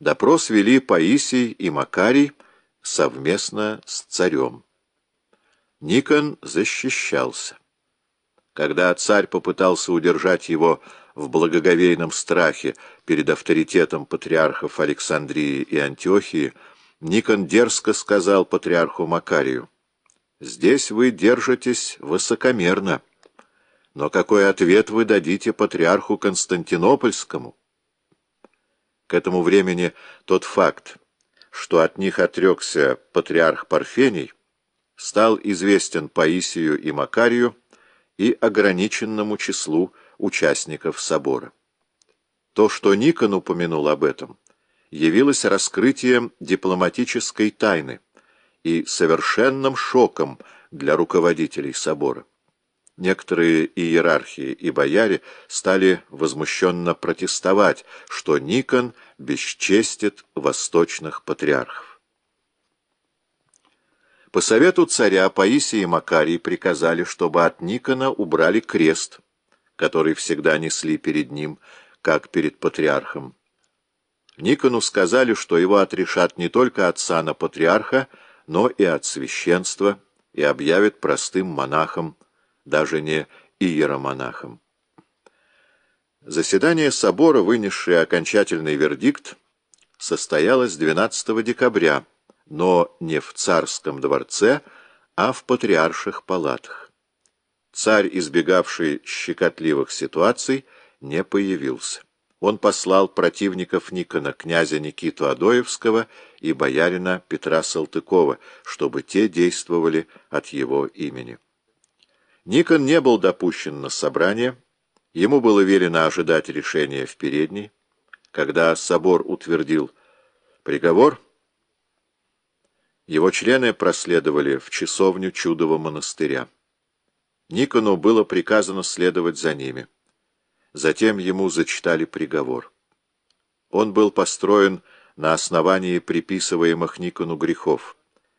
Допрос вели Паисий и Макарий совместно с царем. Никон защищался. Когда царь попытался удержать его в благоговейном страхе перед авторитетом патриархов Александрии и Антиохии, Никон дерзко сказал патриарху Макарию, «Здесь вы держитесь высокомерно, но какой ответ вы дадите патриарху Константинопольскому?» К этому времени тот факт, что от них отрекся патриарх Парфений, стал известен Паисию и Макарию и ограниченному числу участников собора. То, что Никон упомянул об этом, явилось раскрытием дипломатической тайны и совершенным шоком для руководителей собора. Некоторые иерархии и бояре стали возмущенно протестовать, что Никон бесчестит восточных патриархов. По совету царя Паисий и Макарий приказали, чтобы от Никона убрали крест, который всегда несли перед ним, как перед патриархом. Никону сказали, что его отрешат не только от сана патриарха, но и от священства, и объявят простым монахом, даже не иеромонахом. Заседание собора, вынесшее окончательный вердикт, состоялось 12 декабря, но не в царском дворце, а в патриарших палатах. Царь, избегавший щекотливых ситуаций, не появился. Он послал противников Никона, князя Никиту Адоевского и боярина Петра Салтыкова, чтобы те действовали от его имени. Никон не был допущен на собрание, ему было велено ожидать решения в передней. Когда собор утвердил приговор, его члены проследовали в часовню Чудова монастыря. Никону было приказано следовать за ними. Затем ему зачитали приговор. Он был построен на основании приписываемых Никону грехов,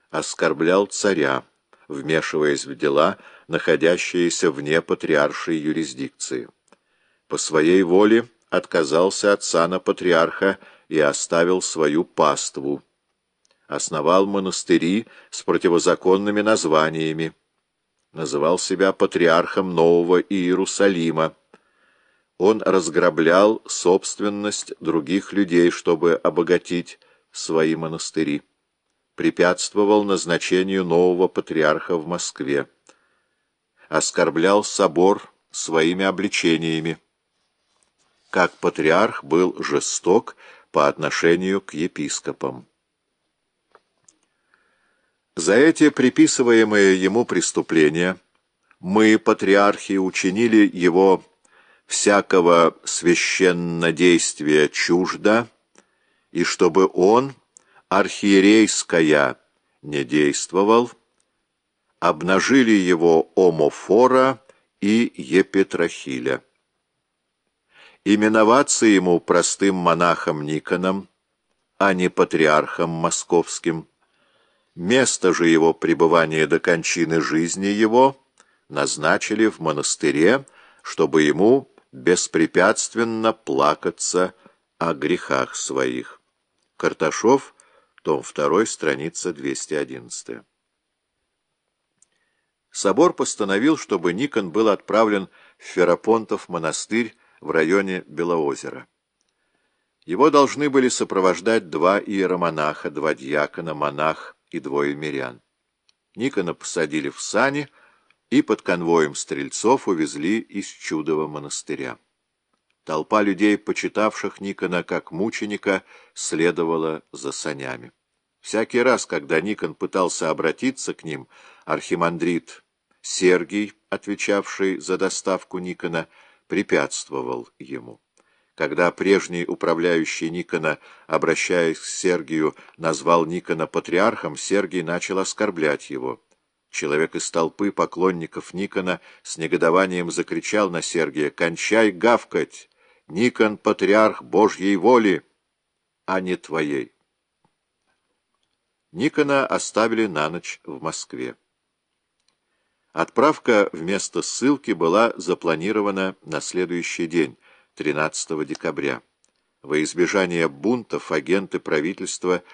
оскорблял царя, вмешиваясь в дела, находящиеся вне патриаршей юрисдикции. По своей воле отказался от сана патриарха и оставил свою паству. Основал монастыри с противозаконными названиями. Называл себя патриархом Нового Иерусалима. Он разграблял собственность других людей, чтобы обогатить свои монастыри препятствовал назначению нового патриарха в Москве, оскорблял собор своими обличениями. Как патриарх был жесток по отношению к епископам. За эти приписываемые ему преступления мы, патриархи, учинили его всякого священнодействия чуждо, и чтобы он архиерейская не действовал, обнажили его Омофора и Епетрахиля. Именоваться ему простым монахом Никоном, а не патриархом московским. Место же его пребывания до кончины жизни его назначили в монастыре, чтобы ему беспрепятственно плакаться о грехах своих. Карташов том 2, страница 211. Собор постановил, чтобы Никон был отправлен в Ферапонтов монастырь в районе Белоозера. Его должны были сопровождать два иеромонаха, два дьякона, монах и двое мирян. Никона посадили в сани и под конвоем стрельцов увезли из Чудова монастыря. Толпа людей, почитавших Никона как мученика, следовала за санями. Всякий раз, когда Никон пытался обратиться к ним, архимандрит Сергий, отвечавший за доставку Никона, препятствовал ему. Когда прежний управляющий Никона, обращаясь к Сергию, назвал Никона патриархом, Сергий начал оскорблять его. Человек из толпы поклонников Никона с негодованием закричал на Сергия «Кончай гавкать! Никон — патриарх Божьей воли, а не твоей». Никона оставили на ночь в Москве. Отправка вместо ссылки была запланирована на следующий день, 13 декабря. Во избежание бунтов агенты правительства